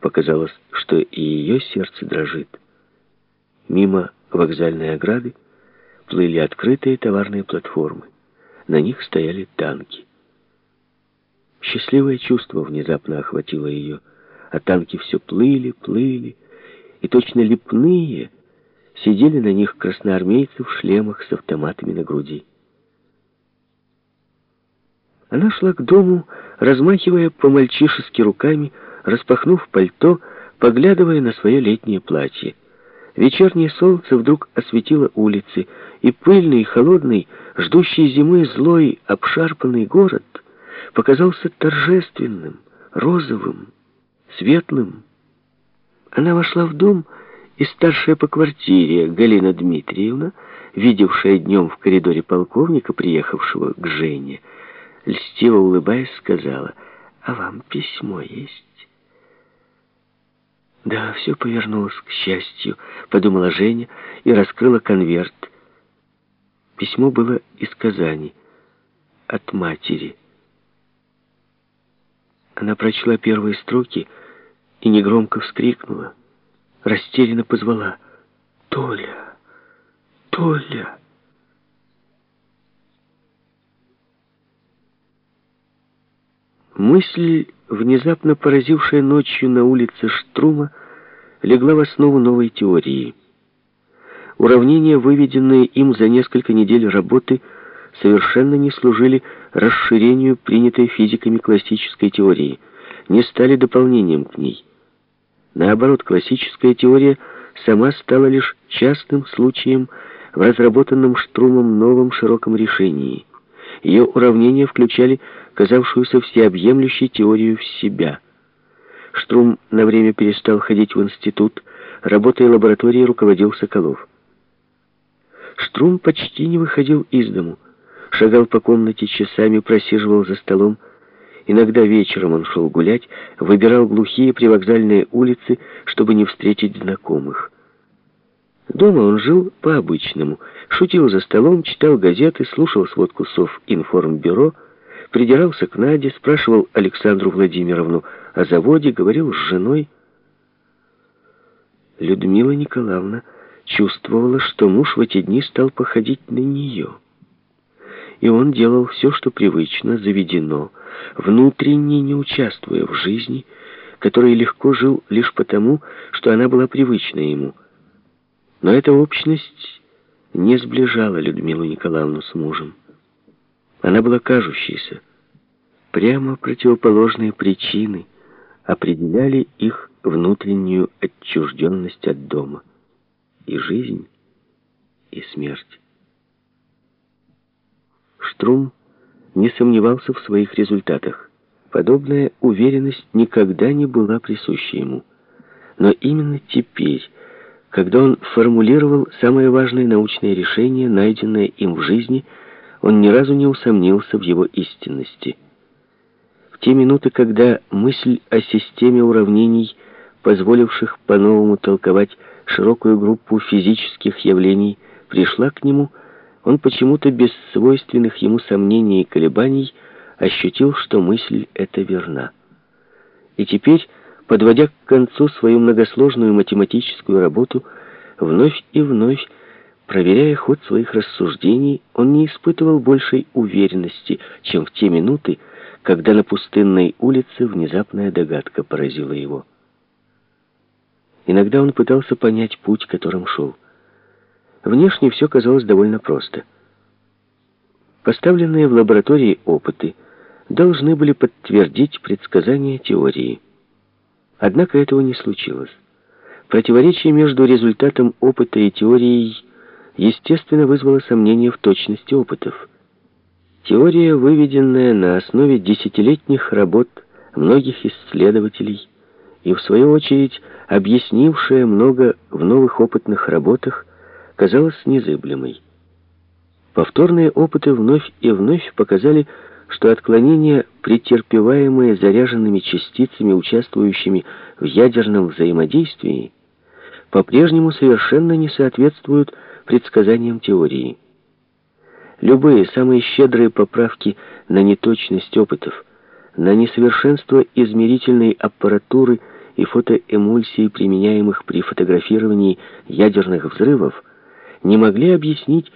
показалось, что и ее сердце дрожит. Мимо вокзальной ограды плыли открытые товарные платформы. На них стояли танки. Счастливое чувство внезапно охватило ее, а танки все плыли, плыли, и точно лепные сидели на них красноармейцы в шлемах с автоматами на груди. Она шла к дому, размахивая по-мальчишески руками, распахнув пальто, поглядывая на свое летнее платье. Вечернее солнце вдруг осветило улицы, и пыльный, холодный, ждущий зимы злой, обшарпанный город показался торжественным, розовым, светлым. Она вошла в дом, и старшая по квартире Галина Дмитриевна, видевшая днем в коридоре полковника, приехавшего к Жене, льстиво улыбаясь, сказала, «А вам письмо есть?» Да, все повернулось к счастью, подумала Женя и раскрыла конверт. Письмо было из Казани, от матери. Она прочла первые строки и негромко вскрикнула, растерянно позвала «Толя! Толя!» Мысль, внезапно поразившая ночью на улице Штрума, легла в основу новой теории. Уравнения, выведенные им за несколько недель работы, совершенно не служили расширению принятой физиками классической теории, не стали дополнением к ней. Наоборот, классическая теория сама стала лишь частным случаем в разработанном Штрумом новом широком решении. Ее уравнения включали казавшуюся всеобъемлющей теорию в себя. Штрум на время перестал ходить в институт, работой лаборатории руководил Соколов. Штрум почти не выходил из дому, шагал по комнате часами, просиживал за столом. Иногда вечером он шел гулять, выбирал глухие привокзальные улицы, чтобы не встретить знакомых. Дома он жил по-обычному, шутил за столом, читал газеты, слушал сводку сов информбюро, придирался к Наде, спрашивал Александру Владимировну о заводе, говорил с женой. Людмила Николаевна чувствовала, что муж в эти дни стал походить на нее. И он делал все, что привычно, заведено, внутренне не участвуя в жизни, которой легко жил лишь потому, что она была привычна ему – но эта общность не сближала Людмилу Николаевну с мужем. Она была кажущейся. Прямо противоположные причины определяли их внутреннюю отчужденность от дома. И жизнь, и смерть. Штрум не сомневался в своих результатах. Подобная уверенность никогда не была присуща ему. Но именно теперь когда он формулировал самое важное научное решение, найденное им в жизни, он ни разу не усомнился в его истинности. В те минуты, когда мысль о системе уравнений, позволивших по-новому толковать широкую группу физических явлений, пришла к нему, он почему-то без свойственных ему сомнений и колебаний ощутил, что мысль эта верна. И теперь подводя к концу свою многосложную математическую работу, вновь и вновь, проверяя ход своих рассуждений, он не испытывал большей уверенности, чем в те минуты, когда на пустынной улице внезапная догадка поразила его. Иногда он пытался понять путь, которым шел. Внешне все казалось довольно просто. Поставленные в лаборатории опыты должны были подтвердить предсказания теории. Однако этого не случилось. Противоречие между результатом опыта и теорией, естественно, вызвало сомнения в точности опытов. Теория, выведенная на основе десятилетних работ многих исследователей и, в свою очередь, объяснившая много в новых опытных работах, казалась незыблемой. Повторные опыты вновь и вновь показали, что отклонения, претерпеваемые заряженными частицами, участвующими в ядерном взаимодействии, по-прежнему совершенно не соответствуют предсказаниям теории. Любые самые щедрые поправки на неточность опытов, на несовершенство измерительной аппаратуры и фотоэмульсий, применяемых при фотографировании ядерных взрывов, не могли объяснить,